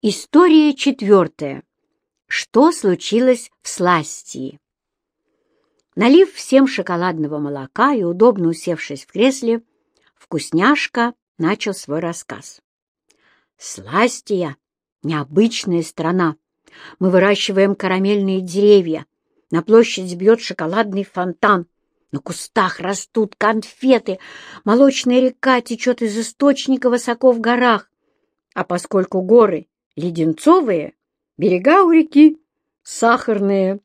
История четвертая. Что случилось в Сластии? Налив всем шоколадного молока и удобно усевшись в кресле, вкусняшка начал свой рассказ. Сластия — необычная страна. Мы выращиваем карамельные деревья. На площади бьет шоколадный фонтан. На кустах растут конфеты. Молочная река течет из источника высоко в горах. А поскольку горы леденцовые, берега у реки сахарные.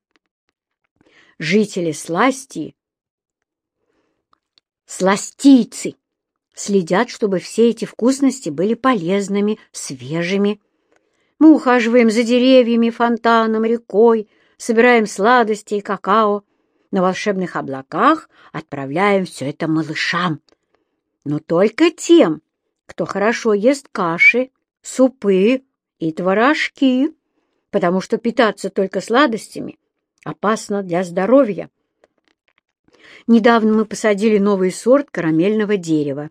Жители сласти, сластийцы, следят, чтобы все эти вкусности были полезными, свежими. Мы ухаживаем за деревьями, фонтаном, рекой, собираем сладости и какао. На волшебных облаках отправляем все это малышам. Но только тем, кто хорошо ест каши, супы, и творожки, потому что питаться только сладостями опасно для здоровья. Недавно мы посадили новый сорт карамельного дерева.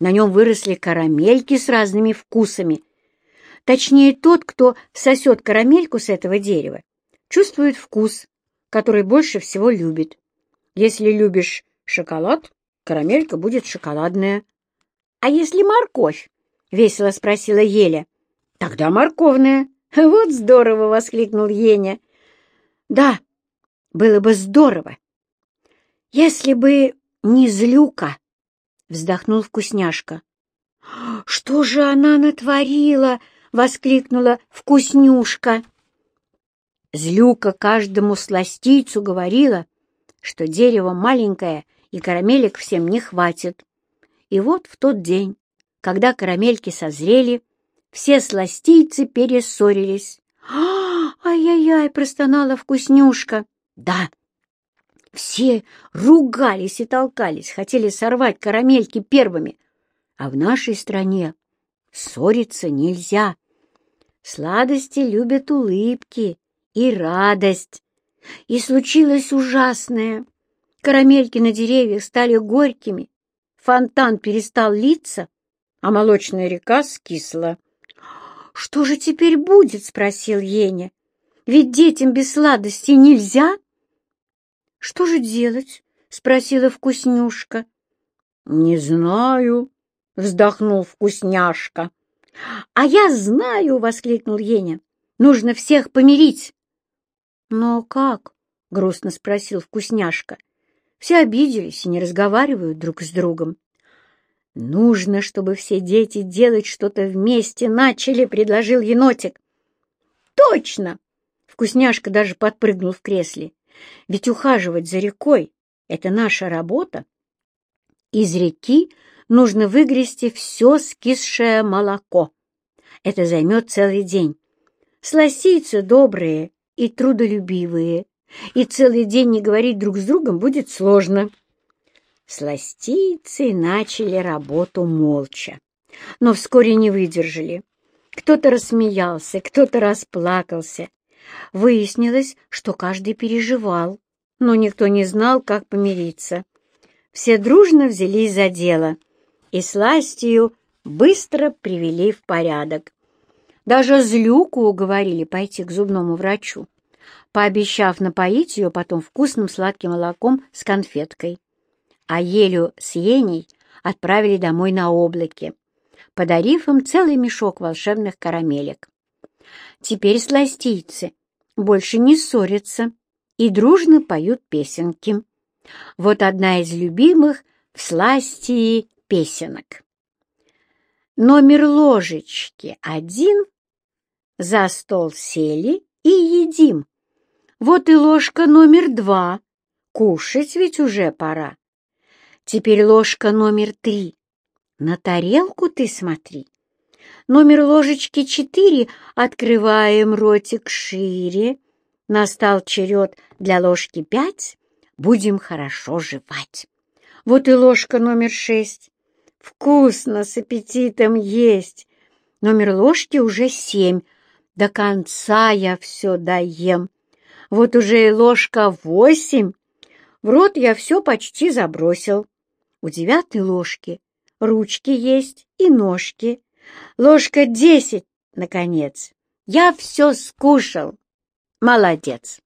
На нем выросли карамельки с разными вкусами. Точнее, тот, кто сосет карамельку с этого дерева, чувствует вкус, который больше всего любит. Если любишь шоколад, карамелька будет шоколадная. — А если морковь? — весело спросила Еля. Тогда морковная. Вот здорово, воскликнул Еня. Да, было бы здорово. Если бы не злюка, вздохнул вкусняшка. Что же она натворила? воскликнула вкуснюшка. Злюка каждому сластийцу говорила, что дерево маленькое и карамелек всем не хватит. И вот в тот день, когда карамельки созрели, все сластийцы перессорились. «Ай-яй-яй!» — простонала вкуснюшка. «Да!» Все ругались и толкались, хотели сорвать карамельки первыми. А в нашей стране ссориться нельзя. Сладости любят улыбки и радость. И случилось ужасное. Карамельки на деревьях стали горькими, фонтан перестал литься, а молочная река скисла. «Что же теперь будет?» — спросил Еня. «Ведь детям без сладостей нельзя». «Что же делать?» — спросила вкуснюшка. «Не знаю», — вздохнул вкусняшка. «А я знаю!» — воскликнул Еня. «Нужно всех помирить». «Но как?» — грустно спросил вкусняшка. «Все обиделись и не разговаривают друг с другом». «Нужно, чтобы все дети делать что-то вместе начали», — предложил енотик. «Точно!» — вкусняшка даже подпрыгнул в кресле. «Ведь ухаживать за рекой — это наша работа. Из реки нужно выгрести все скисшее молоко. Это займет целый день. Сласийцы добрые и трудолюбивые, и целый день не говорить друг с другом будет сложно». Сластийцы начали работу молча, но вскоре не выдержали. Кто-то рассмеялся, кто-то расплакался. Выяснилось, что каждый переживал, но никто не знал, как помириться. Все дружно взялись за дело, и сластью быстро привели в порядок. Даже Злюку уговорили пойти к зубному врачу, пообещав напоить ее потом вкусным сладким молоком с конфеткой а Елю с Еней отправили домой на облаке, подарив им целый мешок волшебных карамелек. Теперь сластийцы больше не ссорятся и дружно поют песенки. Вот одна из любимых в сластии песенок. Номер ложечки один, за стол сели и едим. Вот и ложка номер два, кушать ведь уже пора. Теперь ложка номер три. На тарелку ты смотри. Номер ложечки четыре. Открываем ротик шире. Настал черед для ложки пять. Будем хорошо жевать. Вот и ложка номер шесть. Вкусно, с аппетитом есть. Номер ложки уже семь. До конца я все доем. Вот уже и ложка восемь. В рот я все почти забросил. У девятой ложки ручки есть и ножки. Ложка десять, наконец. «Я все скушал. Молодец!»